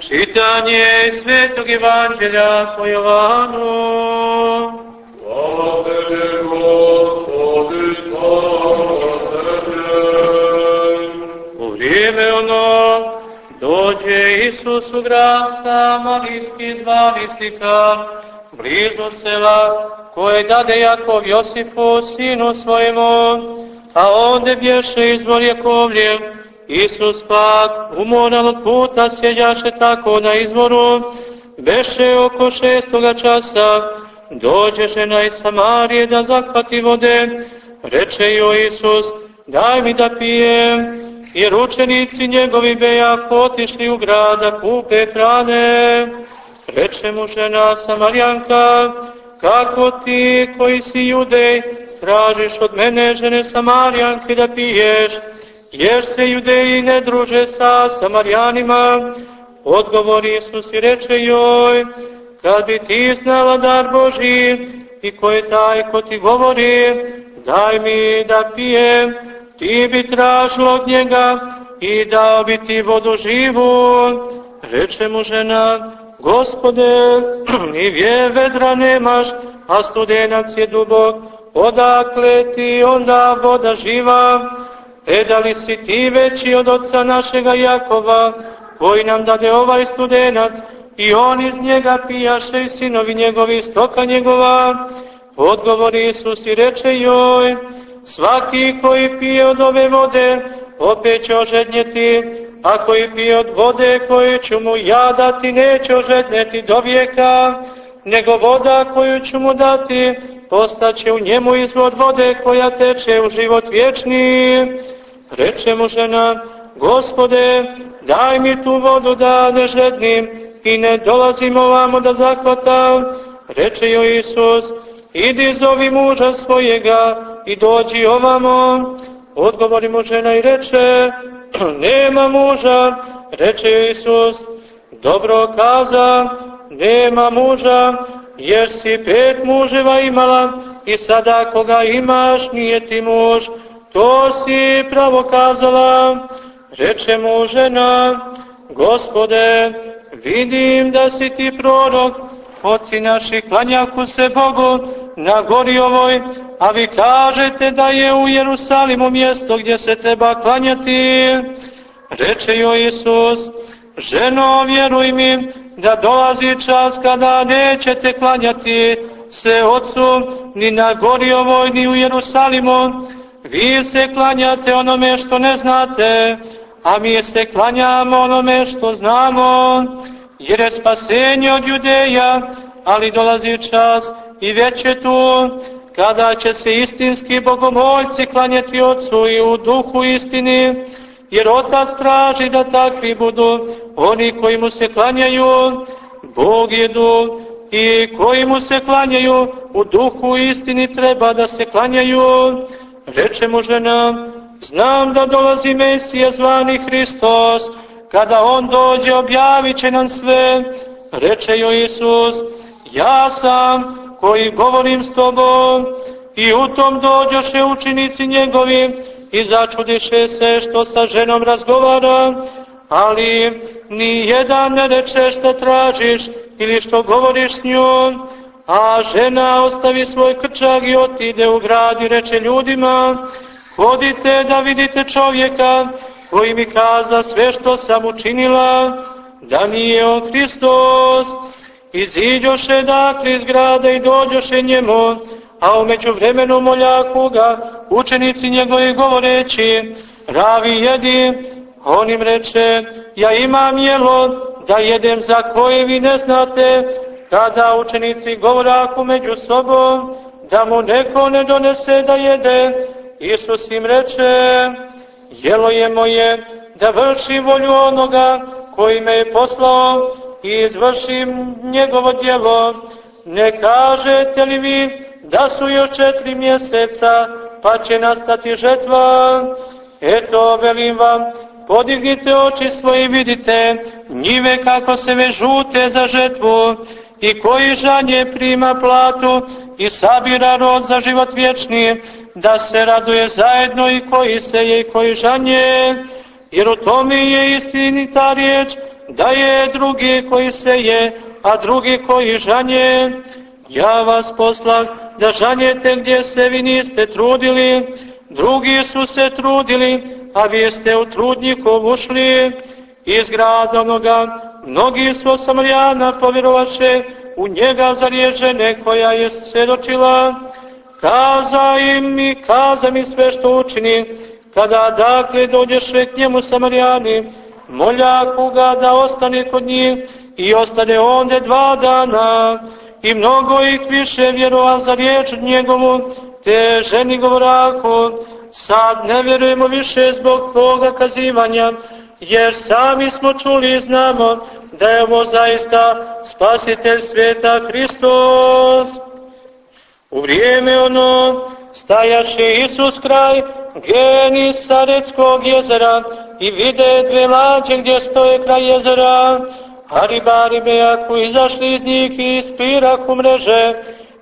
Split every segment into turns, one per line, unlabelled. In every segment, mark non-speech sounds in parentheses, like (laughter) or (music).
Čitanje Svetog Evanđelja po Jovanu. Dođe Isus u grad Samarijski zvani Sikar, blizu sela koje dade Jakov Josifu, sinu svojemu, a onde bješe izvor Jakovljev, Isus pak umoran od puta sjeđaše tako na izvoru, beše oko šestoga časa, dođe žena iz Samarije da zahvati vode, reče joj Isus, daj mi da pijem, jer učenici njegovi bejak otišli u grada kupe hrane. Reče mu žena Samarjanka, kako ti koji si judej, tražiš od mene žene Samarjanke da piješ, jer se judeji ne druže sa Samarjanima. Odgovori Isus i reče joj, kad bi ti znala dar Boži i ko je taj ko ti govori, daj mi da pijem, ti bi tražila od njega i dao bi ti vodu živu. Reče mu žena, gospode, (clears throat) ni vje vedra nemaš, a studenac je dubok, odakle ti onda voda živa? E da li si ti veći od oca našega Jakova, koji nam dade ovaj studenac, i on iz njega pijaše i sinovi njegovi stoka njegova? Odgovori Isus i reče joj, svaki koji pije od ove vode, opet će ožednjeti, a koji pije od vode koju ću mu ja dati, neće ožednjeti do vijeka, nego voda koju ću mu dati, postaće u njemu izvod vode koja teče u život vječni. Reče mu žena, gospode, daj mi tu vodu da ne žednim i ne dolazim ovamo da zahvatam. Reče joj Isus, idi zovi muža svojega i dođi ovamo. Odgovori mu žena i reče, (clears throat) nema muža. Reče Isus, dobro kaza, nema muža, jer si pet muževa imala i sada koga imaš nije ti muž, to si pravo kazala. Reče mu žena, gospode, vidim da si ti prorok, oci naši klanjaku se Bogu na gori ovoj, a vi kažete da je u Jerusalimu mjesto gdje se treba klanjati. Reče joj Isus, ženo vjeruj mi da dolazi čas kada nećete klanjati se Otcu ni na gori ovoj ni u Jerusalimu, vi se klanjate onome što ne znate, a mi se klanjamo onome što znamo, jer je spasenje od judeja, ali dolazi čas i već je tu, kada će se istinski bogomoljci klanjati Otcu i u duhu istini, jer Otac traži da takvi budu oni koji mu se klanjaju, Bog je duh i koji mu se klanjaju u duhu istini treba da se klanjaju. Reče mu žena, znam da dolazi Mesija zvani Hristos, kada on dođe objavit će nam sve. Reče joj Isus, ja sam koji govorim s tobom i u tom dođoše učinici njegovi i začudiše se što sa ženom razgovara, ali ni jedan ne reče što tražiš ili što govoriš s njom, a žena ostavi svoj krčak i otide u grad i reče ljudima, hodite da vidite čovjeka koji mi kaza sve što sam učinila, da nije on Hristos. Iziđoše dakle iz grada i dođoše njemu, a umeđu vremenu moljaku ga učenici njegovi govoreći, ravi jedi, on im reče, ja imam jelo da jedem za koje vi ne znate, kada učenici govoraku među sobom, da mu neko ne donese da jede, Isus im reče, jelo je moje da vršim volju onoga koji me je poslao i izvršim njegovo djelo. Ne kažete li vi da su još četiri mjeseca, pa će nastati žetva? Eto, velim vam, podignite oči svoje i vidite njive kako se vežute za žetvu i koji žanje prima platu i sabira rod za život vječni, da se raduje zajedno i koji se je i koji žanje, jer u tome je istinita riječ, da je drugi koji se je, a drugi koji žanje. Ja vas poslah da žanjete gdje se vi niste trudili, drugi su se trudili, a vi ste u trudnikov ušli. Iz grada onoga mnogi su osamljana povjerovaše u njega za žene koja je svjedočila. Kaza im i kaza mi sve što učini, kada dakle dođeše k njemu Samarijani, moljaku ga da ostane kod njih i ostane onde dva dana i mnogo ih više vjerova za riječ njegovu, te ženi govorako, sad ne vjerujemo više zbog tvoga kazivanja, jer sami smo čuli i znamo da je ovo zaista spasitelj sveta Hristos. U vrijeme ono stajaše Isus kraj geni Sareckog jezera i vide dve lađe gdje stoje kraj jezera, a ribari bejaku izašli iz njih i ispiraku mreže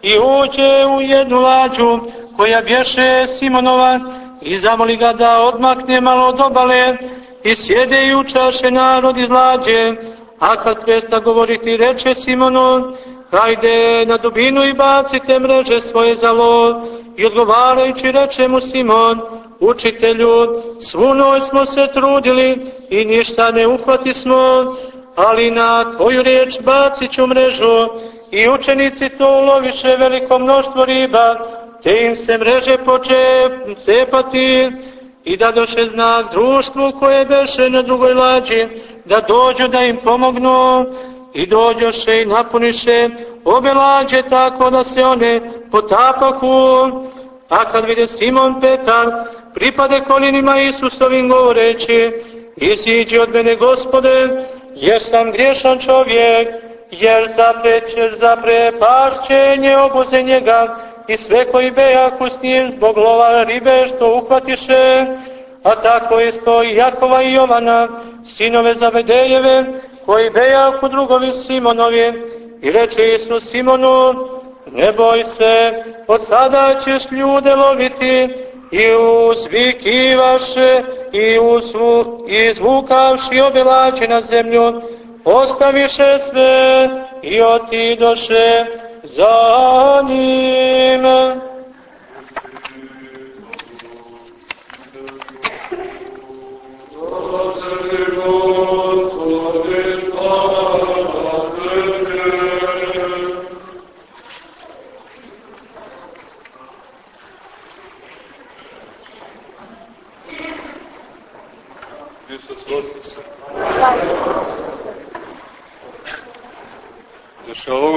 i uđe u jednu lađu koja bješe Simonova i zamoli ga da odmakne malo od obale i sjede i učaše narod iz lađe, a kad presta govoriti reče Simonu, hajde na dubinu i bacite mreže svoje za lov, i odgovarajući reče mu Simon, učitelju, svu noć smo se trudili i ništa ne uhvati smo, ali na tvoju riječ bacit ću mrežu. I učenici to loviše veliko mnoštvo riba, te im se mreže poče cepati. I da doše znak društvu koje beše na drugoj lađi, da dođu da im pomognu i dođoše i napuniše obe lađe tako da se one potapaku, a kad vide Simon Petar, pripade kolinima Isusovim govoreći, iziđi od mene gospode, jer sam griješan čovjek, jer zaprećer za prepašćenje obuze njega i sve koji bejaku s njim zbog lova ribe što uhvatiše, a tako isto i Jakova i Jovana, sinove Zavedejeve, koji bejaku drugovi Simonovi, i reče Isus Simonu, ne boj se, od sada ćeš ljude loviti, i uzvikivaše i, uzvu, i zvukavši obelače na zemlju, ostaviše sve i otidoše za njim.
Dešavalo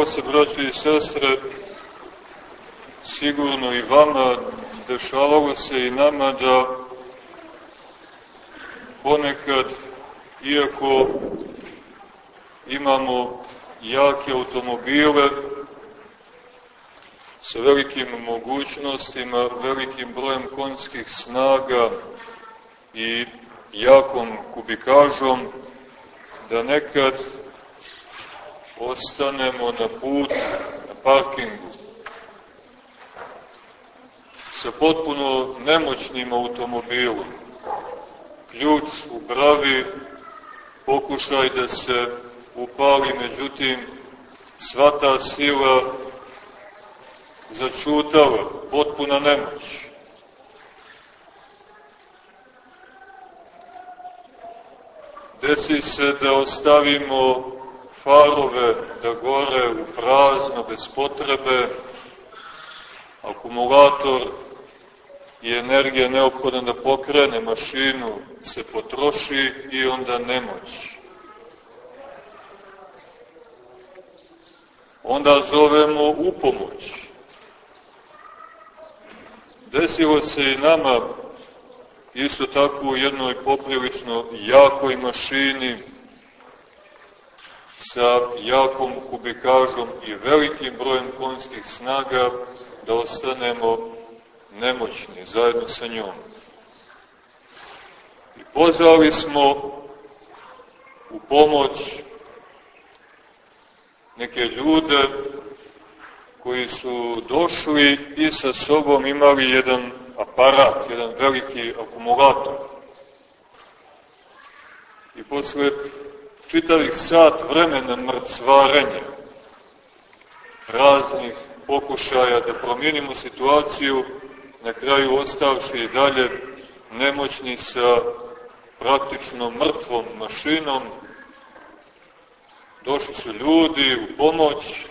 se, i sestre, sigurno i vama, dešavalo se i nama da ponekad, iako imamo jake automobile sa velikim mogućnostima, velikim brojem konjskih snaga i jakom kubikažom, da nekad ostanemo na put, na parkingu, sa potpuno nemoćnim automobilom. Ključ u bravi, pokušaj da se upali, međutim, sva ta sila začutala, potpuna nemoć. Desi se da ostavimo farove da gore u prazno, bez potrebe, akumulator i energija neophodna da pokrene mašinu se potroši i onda nemoć. Onda zovemo u pomoć. Desilo se i nama isto tako u jednoj poprilično jakoj mašini sa jakom kubikažom i velikim brojem konjskih snaga da ostanemo nemoćni zajedno sa njom. I pozvali smo u pomoć neke ljude koji su došli i sa sobom imali jedan aparat, jedan veliki akumulator. I posle čitavih sat vremena mrcvarenja, raznih pokušaja da promijenimo situaciju, na kraju ostavši i dalje nemoćni sa praktično mrtvom mašinom, došli su ljudi u pomoć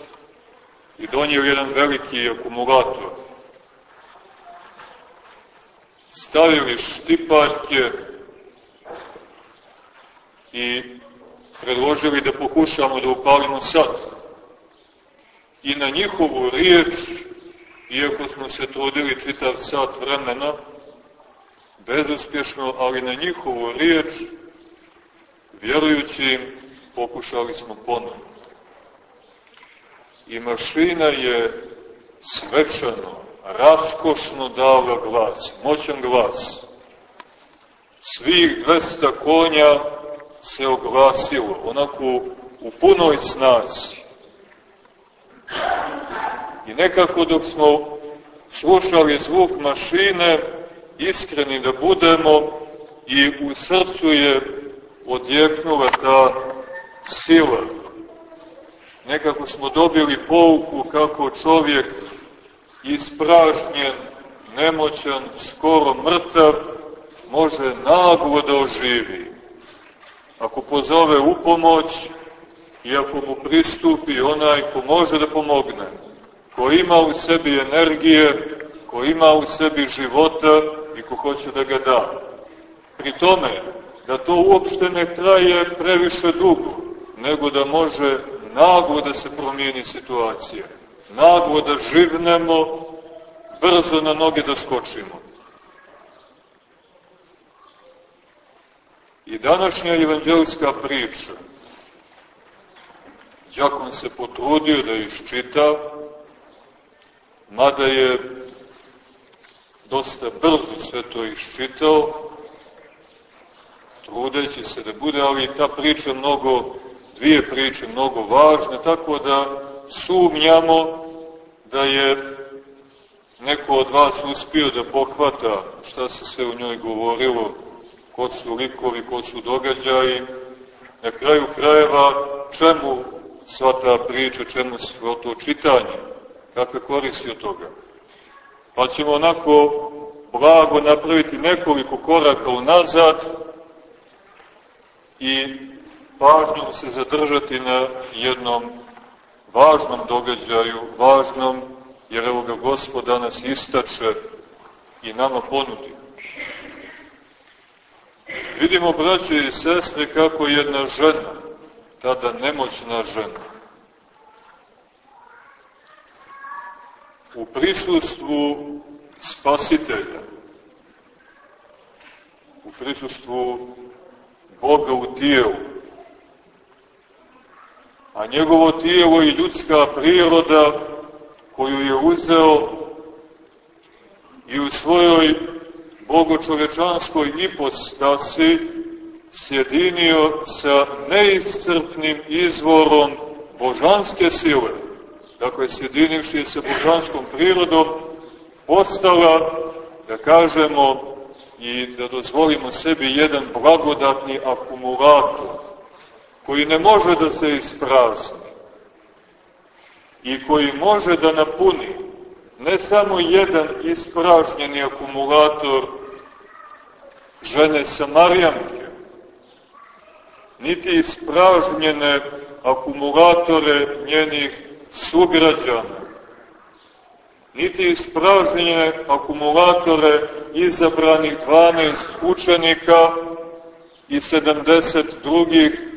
i donijeli jedan veliki akumulator. Stavili štipaljke i predložili da pokušamo da upalimo sad. I na njihovu riječ, iako smo se trudili čitav sat vremena, bezuspješno, ali na njihovu riječ, vjerujući im, pokušali smo ponovno. I mašina je svečano, raskošno dala glas, moćan glas. Svih 200 konja se oglasilo, onako u punoj snazi. I nekako dok smo slušali zvuk mašine, iskreni da budemo, i u srcu je odjeknula ta sila. Nekako smo dobili pouku kako čovjek ispražnjen, nemoćan, skoro mrtav, može naglo da oživi. Ako pozove u pomoć i ako mu pristupi onaj ko može da pomogne, ko ima u sebi energije, ko ima u sebi života i ko hoće da ga da. Pri tome, da to uopšte ne traje previše dugo, nego da može naglo da se promijeni situacija. Naglo da živnemo, brzo na noge da skočimo. I današnja evanđelska priča, Đakon se potrudio da iščita, mada je dosta brzo sve to iščitao, trudeći se da bude, ali ta priča mnogo dvije priče mnogo važne, tako da sumnjamo da je neko od vas uspio da pohvata šta se sve u njoj govorilo, ko su likovi, ko su događaji, na kraju krajeva čemu sva ta priča, čemu sva to čitanje, kakve koristi od toga. Pa ćemo onako blago napraviti nekoliko koraka unazad i pažnjom se zadržati na jednom važnom događaju, važnom, jer evo ga Gospod danas istače i nama ponudi. Vidimo, braće i sestre, kako jedna žena, tada nemoćna žena, u prisustvu spasitelja, u prisustvu Boga u tijelu, a njegovo tijelo i ljudska priroda koju je uzeo i u svojoj bogočovečanskoj ipostasi sjedinio sa neiscrpnim izvorom božanske sile, dakle sjedinivši se božanskom prirodom, postala, da kažemo i da dozvolimo sebi jedan blagodatni akumulator, koji ne može da se isprazni i koji može da napuni ne samo jedan ispražnjeni akumulator žene Samarijanke, niti ispražnjene akumulatore njenih sugrađana, niti ispražnjene akumulatore izabranih 12 učenika i 70 drugih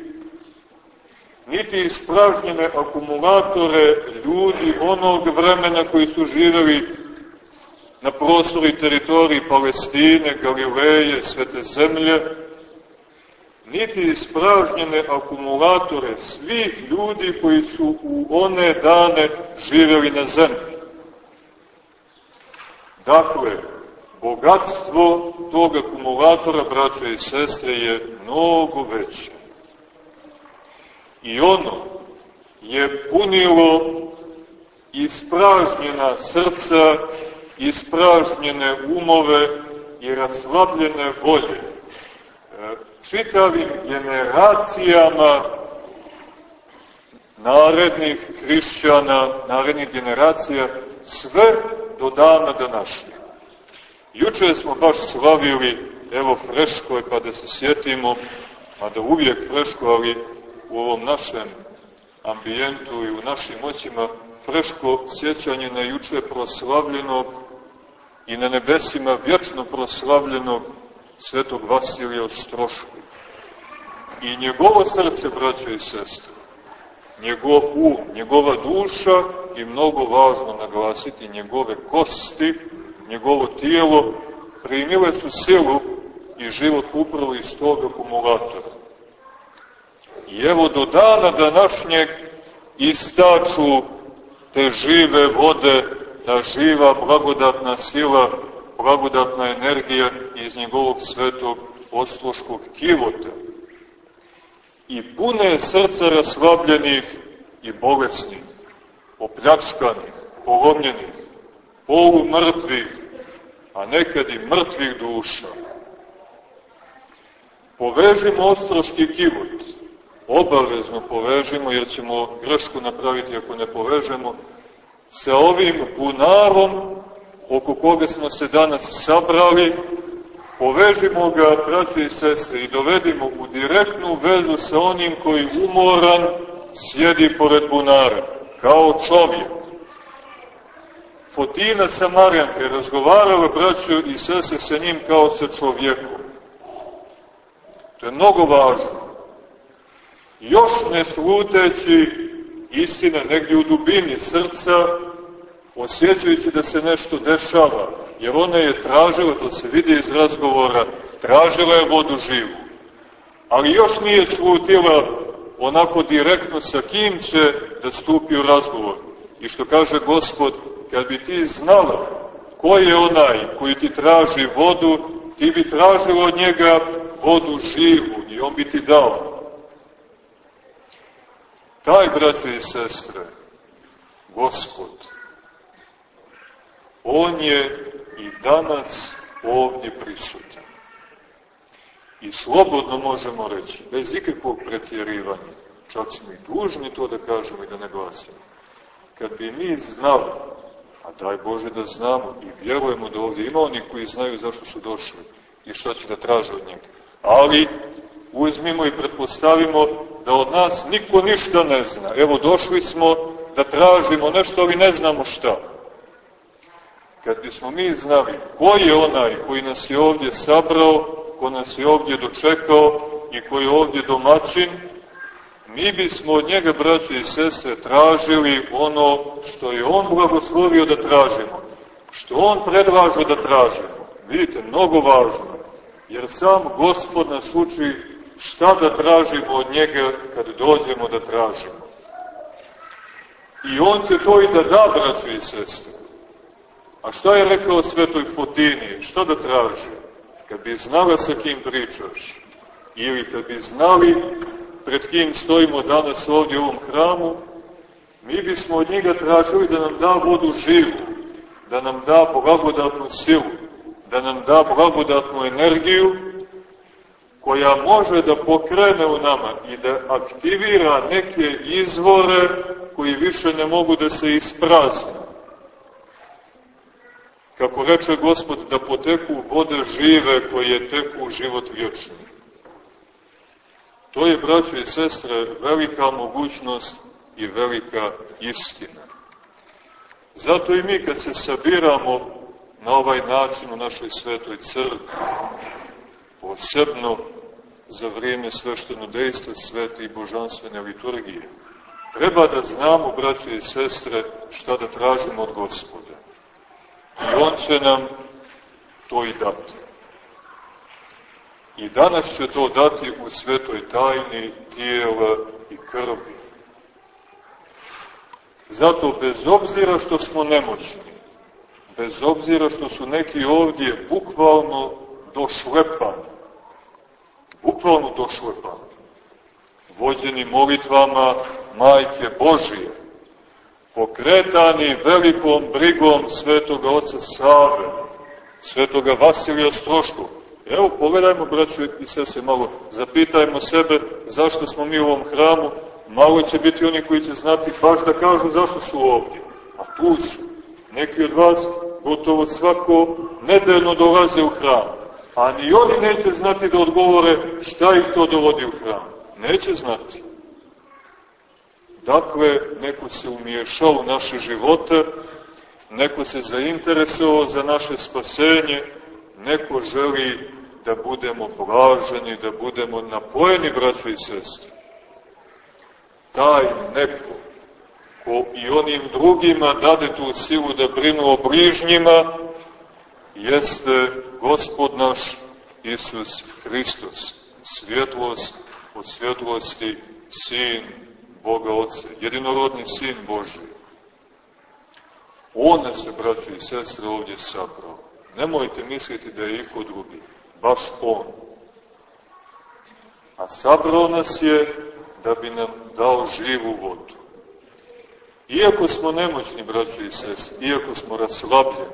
niti ispražnjene akumulatore ljudi onog vremena koji su živeli na prostoru i teritoriji Palestine, Galileje, Svete zemlje, niti ispražnjene akumulatore svih ljudi koji su u one dane živeli na zemlji. Dakle, bogatstvo tog akumulatora, braće i sestre, je mnogo veće. I ono je punilo ispražnjena srca, ispražnjene umove i raslabljene volje. E, čitavim generacijama narednih hrišćana, narednih generacija, sve do dana današnjeg. Juče smo baš slavili, evo freško je pa da se sjetimo, a da uvijek freško, ali u ovom našem ambijentu i u našim moćima freško sjećanje na juče proslavljenog i na nebesima vječno proslavljenog svetog Vasilija Ostrošku. I njegovo srce, braćo i sestre, njegov um, njegova duša i mnogo važno naglasiti njegove kosti, njegovo tijelo, primile su silu i život upravo iz tog akumulatora. I evo do dana današnjeg istaču te žive vode, ta živa blagodatna sila, blagodatna energija iz njegovog svetog osluškog kivota. I pune srca raslabljenih i bolesnih, opljačkanih, polomljenih, polumrtvih, a nekad i mrtvih duša. Povežimo ostroški kivot, obavezno povežimo, jer ćemo grešku napraviti ako ne povežemo, sa ovim bunarom oko koga smo se danas sabrali, povežimo ga, braći i sestre, i dovedimo u direktnu vezu sa onim koji umoran sjedi pored bunara, kao čovjek. Fotina Samarjanka je razgovarala, braću i sese, sa njim kao sa čovjekom. To je mnogo važno. Još ne sluteći istina negdje u dubini srca, osjećajući da se nešto dešava, jer ona je tražila, to se vidi iz razgovora, tražila je vodu živu. Ali još nije slutila onako direktno sa kim će da stupi u razgovor. I što kaže gospod, kad bi ti znala ko je onaj koji ti traži vodu, ti bi tražila od njega vodu živu i on bi ti dao. Taj, braće i sestre, gospod, on je i danas ovdje prisutan. I slobodno možemo reći, bez ikakvog pretjerivanja, čak smo i dužni to da kažemo i da ne glasimo. Kad bi mi znali, a daj Bože da znamo i vjerujemo da ovdje ima oni koji znaju zašto su došli i što će da traže od njega. Ali uzmimo i pretpostavimo da od nas niko ništa ne zna. Evo došli smo da tražimo nešto, ali ne znamo šta. Kad bismo mi znali ko je onaj koji nas je ovdje sabrao, ko nas je ovdje dočekao i koji je ovdje domaćin, mi bismo od njega, braće i sestre, tražili ono što je on blagoslovio da tražimo, što on predlaže da tražimo. Vidite, mnogo važno, jer sam Gospod nas uči šta da tražimo od njega kad dođemo da tražimo. I on će to i da da, braće i sestre. A šta je rekao svetoj Fotini? Šta da traži? Kad bi znala sa kim pričaš, ili kad bi znali pred kim stojimo danas ovdje u ovom hramu, mi bismo od njega tražili da nam da vodu živu, da nam da blagodatnu silu, da nam da blagodatnu energiju, koja može da pokrene u nama i da aktivira neke izvore koji više ne mogu da se isprazne. Kako reče Gospod, da poteku vode žive koje teku u život vječni. To je, braćo i sestre, velika mogućnost i velika istina. Zato i mi kad se sabiramo na ovaj način u našoj svetoj crkvi, posebno za vrijeme svešteno dejstva svete i božanstvene liturgije, treba da znamo, braćo i sestre, šta da tražimo od gospoda. I on će nam to i dati. I danas će to dati u svetoj tajni tijela i krvi. Zato, bez obzira što smo nemoćni, bez obzira što su neki ovdje bukvalno došlepani, bukvalno došlepani, vođeni molitvama Majke Božije, pokretani velikom brigom svetoga oca Save, svetoga Vasilija Stroškog. Evo, pogledajmo, braću i sese, malo, zapitajmo sebe zašto smo mi u ovom hramu, malo će biti oni koji će znati baš da kažu zašto su ovdje. A tu su. Neki od vas gotovo svako nedeljno dolaze u hram. A ni oni neće znati da odgovore šta ih to dovodi u hram. Neće znati. Dakle, neko se umiješao u naše živote, neko se zainteresovao za naše spasenje, neko želi da budemo blaženi, da budemo napojeni, braćo i sestre. Taj neko ko i onim drugima dade tu silu da brinu o bližnjima, jeste Gospod naš Isus Hristos, svjetlost od svjetlosti, Sin Boga Otca, jedinorodni Sin Boži. On nas je, braćo i sestre, ovdje sabrao. Nemojte misliti da je iko drugi, baš On. A sabrao nas je da bi nam dao živu vodu. Iako smo nemoćni, braćo i sestre, iako smo raslabljeni,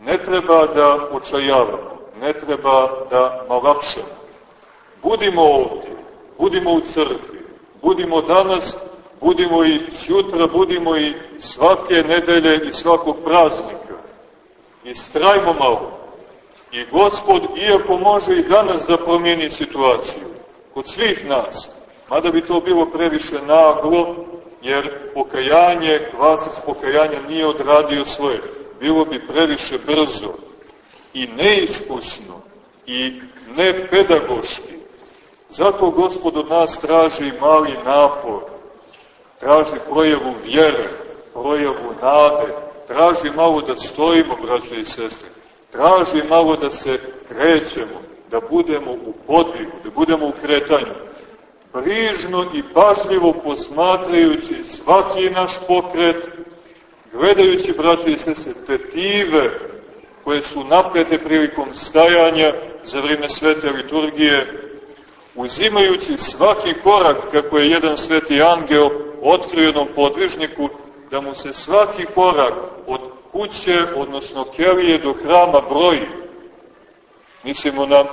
ne treba da očajavamo, ne treba da malapšemo. Budimo ovdje, budimo u crkvi, budimo danas, budimo i sutra, budimo i svake nedelje i svakog praznika. I strajmo malo. I Gospod, iako može i danas da promijeni situaciju, kod svih nas, mada bi to bilo previše naglo, jer pokajanje, kvasac pokajanja nije odradio svoje. Bilo bi previše brzo i neiskusno i nepedagoški. Zato Gospod od nas traži mali napor, traži projevu vjere, projevu nade, traži malo da stojimo, braćo i sestre, traži malo da se krećemo, da budemo u podvigu, da budemo u kretanju, brižno i pažljivo posmatrajući svaki naš pokret, gledajući, braći i sese, tetive koje su naprete prilikom stajanja za vrijeme svete liturgije, uzimajući svaki korak, kako je jedan sveti angel otkrio jednom podvižniku, da mu se svaki korak od kuće, odnosno kelije do hrama broji. Mislimo na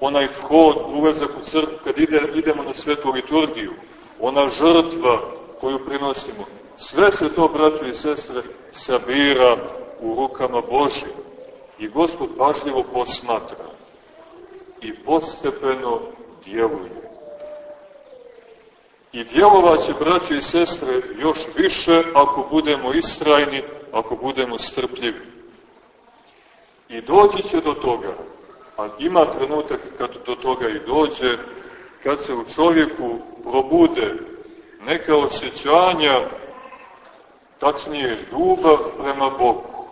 onaj vhod, ulazak u crkvu, kad ide, idemo na svetu liturgiju, ona žrtva koju prinosimo, sve se to, braćo i sestre, sabira u rukama Božje. I Gospod pažljivo posmatra i postepeno djeluje. I djelovaće, braćo i sestre, još više ako budemo istrajni, ako budemo strpljivi. I doći će do toga a ima trenutak kad do toga i dođe, kad se u čovjeku probude neka osjećanja, tačnije ljubav prema Bogu,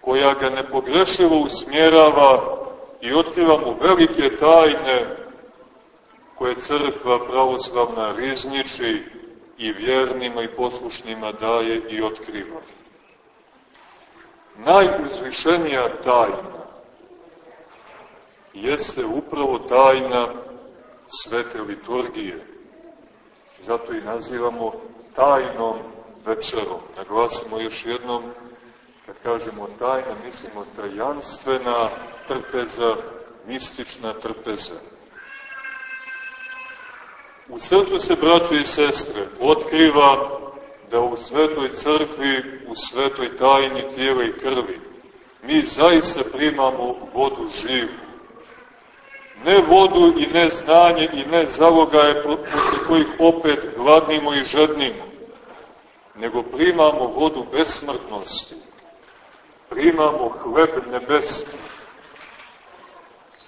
koja ga nepogrešivo usmjerava i otkriva mu velike tajne koje crkva pravoslavna rizniči i vjernima i poslušnima daje i otkriva. Najuzvišenija tajna jeste upravo tajna svete liturgije. Zato i nazivamo tajnom večerom. Naglasimo još jednom, kad kažemo tajna, mislimo tajanstvena trpeza, mistična trpeza. U srcu se, braćo i sestre, otkriva da u svetoj crkvi, u svetoj tajni tijela i krvi, mi zaista primamo vodu živu ne vodu i ne znanje i ne zalogaje posle kojih opet gladnimo i žednimo, nego primamo vodu besmrtnosti, primamo hleb nebeski,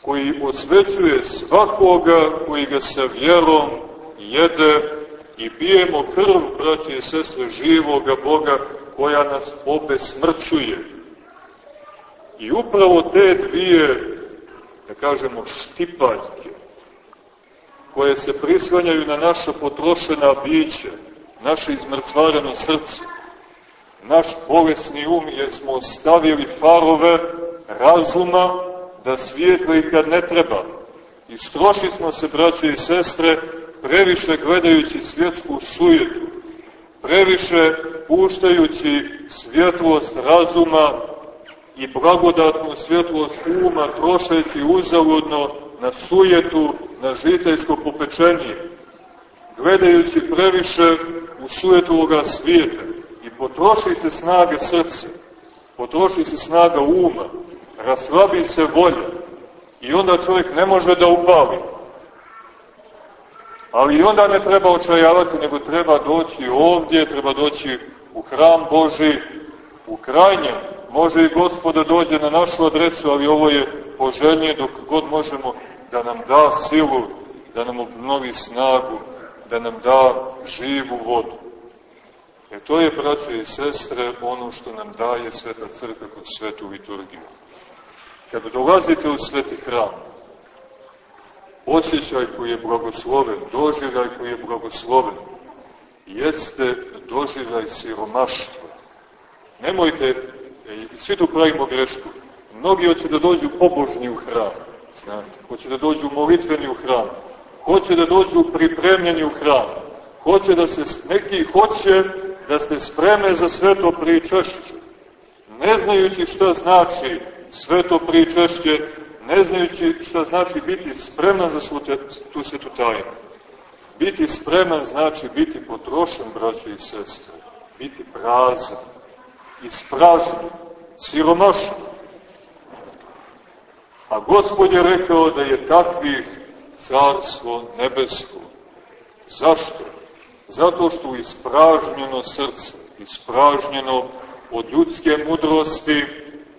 koji osvećuje svakoga koji ga sa vjerom jede i pijemo krv, braće i sestre, živoga Boga koja nas obesmrćuje. I upravo te dvije da kažemo, štipaljke, koje se prisvanjaju na naša potrošena biće, naše izmrcvareno srce, naš bolesni um, jer smo ostavili farove razuma da svijetli kad ne treba. Istroši smo se, braće i sestre, previše gledajući svjetsku sujetu, previše puštajući svjetlost razuma i blagodatnu svjetlost uma, trošeći uzaludno na sujetu, na žiteljsko popečenje, gledajući previše u sujetu ovoga svijeta i potrošite snage srca, potroši se snaga uma, raslabi se volja i onda čovjek ne može da upali. Ali onda ne treba očajavati, nego treba doći ovdje, treba doći u hram Boži, u krajnjem. Može i gospoda dođe na našu adresu, ali ovo je poželjnije dok god možemo da nam da silu, da nam obnovi snagu, da nam da živu vodu. E to je, braće i sestre, ono što nam daje Sveta Crkva kroz svetu liturgiju. Kada dolazite u sveti hram, osjećaj koji je blagosloven, doživljaj koji je blagosloven, jeste doživljaj siromaštva. Nemojte, i svi tu pravimo grešku, mnogi hoće da dođu pobožni u hram, znate, hoće da dođu molitveni u hram, hoće da dođu pripremljeni u hram, hoće da se, neki hoće da se spreme za sveto pričešće, ne znajući šta znači sveto pričešće, ne znajući šta znači biti spreman za svu te, tu svetu tajnu. Biti spreman znači biti potrošen, braće i sestre, biti prazan, ispražen, siromašan. A Gospod je rekao da je takvih carstvo nebesko. Zašto? Zato što ispražnjeno srce, ispražnjeno od ljudske mudrosti,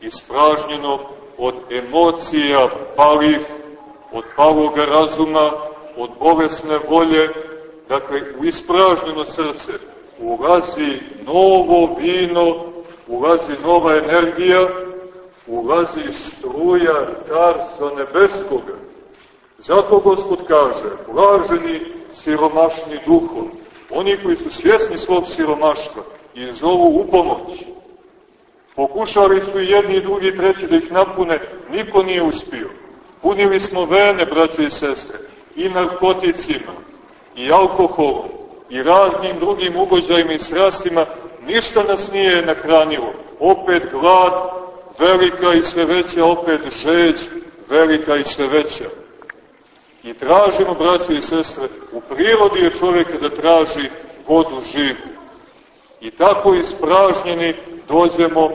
ispražnjeno od emocija palih, od paloga razuma, od bolesne volje, dakle u ispražnjeno srce ulazi novo vino, ulazi nova energija, ulazi struja carstva nebeskoga. Zato Gospod kaže, blaženi siromašni duhom, oni koji su svjesni svog siromaštva i zovu u pomoć. Pokušali su jedni i drugi treći da ih napune, niko nije uspio. Punili smo vene, braćo i sestre, i narkoticima, i alkoholom, i raznim drugim ugođajima i srastima, ništa nas nije nakranilo. Opet glad, velika i sve veća, opet žeđ, velika i sve veća. I tražimo, braćo i sestre, u prirodi je čovjek da traži vodu živu. I tako ispražnjeni dođemo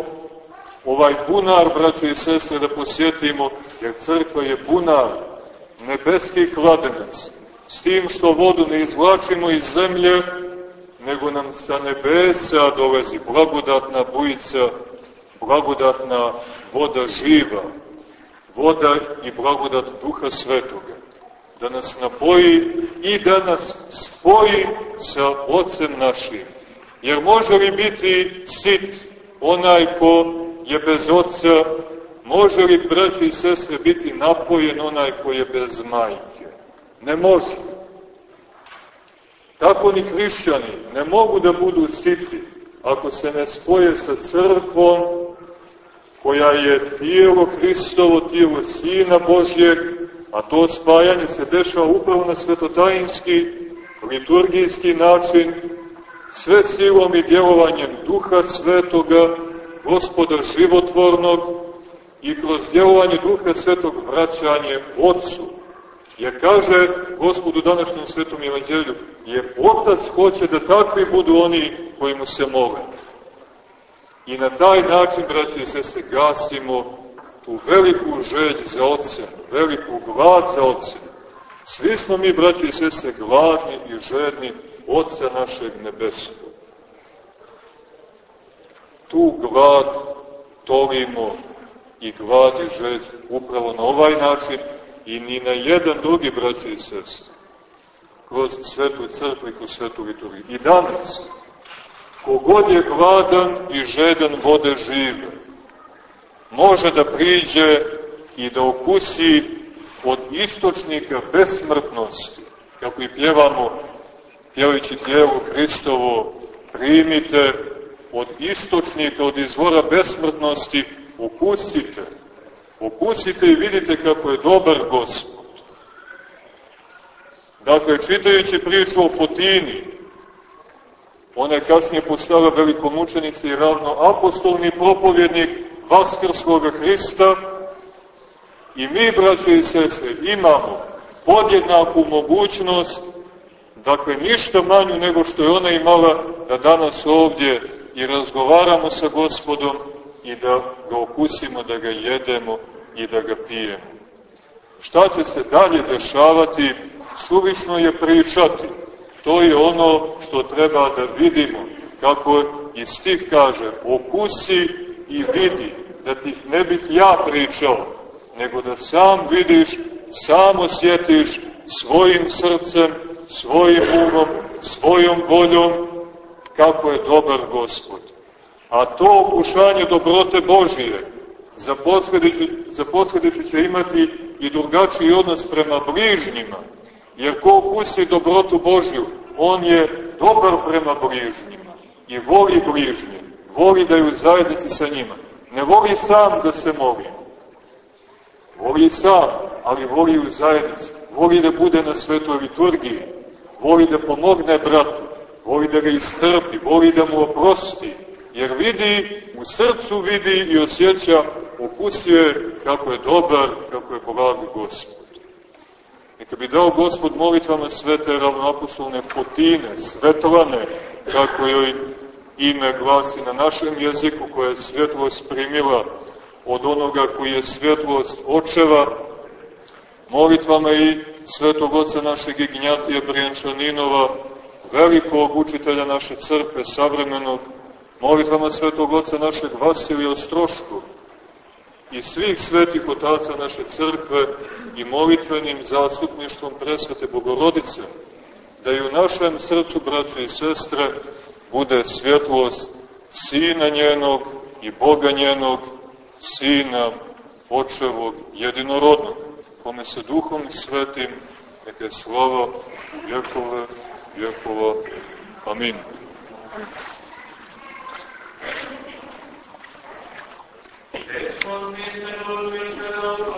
ovaj bunar, braćo i sestre, da posjetimo, jer crkva je bunar, nebeski kladenac, s tim što vodu ne izvlačimo iz zemlje, nego nam sa nebesa dolezi blagodatna bujica, blagodatna voda živa, voda i blagodat Duha Svetoga da nas napoji i da nas spoji sa Otcem našim. Jer može li biti sit onaj ko je bez Otca, može li, braći i sestre, biti napojen onaj ko je bez majke? Ne može. Tako ni hrišćani ne mogu da budu siti ako se ne spoje sa crkvom koja je tijelo Hristovo, tijelo Sina Božjeg, a to spajanje se dešava upravo na svetotajinski, liturgijski način, sve silom i djelovanjem Duha Svetoga, Gospoda životvornog i kroz djelovanje Duha Svetog vraćanje Otcu. Jer kaže Gospodu današnjem Svetom Evanđelju, je Otac hoće da takvi budu oni koji mu se mole. I na taj način, braći i se gasimo tu veliku žeđ za ocem, veliku glad za ocem. Svi smo mi, braći i sese, gladni i žedni Oca našeg nebeskog. Tu glad tolimo i glad i žeđ upravo na ovaj način i ni na jedan drugi, braći i sestre, kroz svetu crkvu i kroz svetu liturgiju. I danas, kogod je gladan i žedan vode žive, može da priđe i da okusi od istočnika besmrtnosti, kako i pjevamo, pjevajući tijelo Hristovo, primite od istočnika, od izvora besmrtnosti, okusite. Okusite i vidite kako je dobar Gospod. Dakle, čitajući priču o Fotini, ona je kasnije postala velikomučenica i ravno apostolni propovjednik Vaskrskog Hrista i mi, braćo i sestre, imamo podjednaku mogućnost, dakle, ništa manju nego što je ona imala da danas ovdje i razgovaramo sa gospodom i da ga okusimo, da ga jedemo i da ga pijemo. Šta će se dalje dešavati, suvišno je pričati. To je ono što treba da vidimo, kako i stih kaže, okusi i vidi, da ti ne bih ja pričao, nego da sam vidiš, sam osjetiš svojim srcem, svojim umom, svojom voljom, kako je dobar gospod. A to okušanje dobrote Božije za posledicu, za će imati i drugačiji odnos prema bližnjima, jer ko okusi dobrotu Božju, on je dobar prema bližnjima i voli bližnje, voli da je u zajednici sa njima. Ne voli sam da se moli, voli sam, ali voli u zajednici, voli da bude na svetoj liturgiji, voli da pomogne bratu, voli da ga istrpi, voli da mu oprosti, jer vidi, u srcu vidi i osjeća, okusuje kako je dobar, kako je blag Gospod. Neka bi dao Gospod molitvama svete ravnoapostolne Fotine, Svetlane, kako joj ime glasi na našem jeziku, koja je svjetlost primila od onoga koji je svjetlost očeva, molitvama i svetog oca našeg Ignjatija Brijančaninova, velikog učitelja naše crkve, savremenog, molitvama svetog oca našeg Vasilija Ostroškog i svih svetih otaca naše crkve i molitvenim zastupništvom presvete Bogorodice, da i u našem srcu, braćo i sestre, bude svjetlost Sina njenog i Boga njenog, Sina Očevog jedinorodnog, kome se Duhom Svetim neke slava vjekove, vjekova. Amin. Господи, се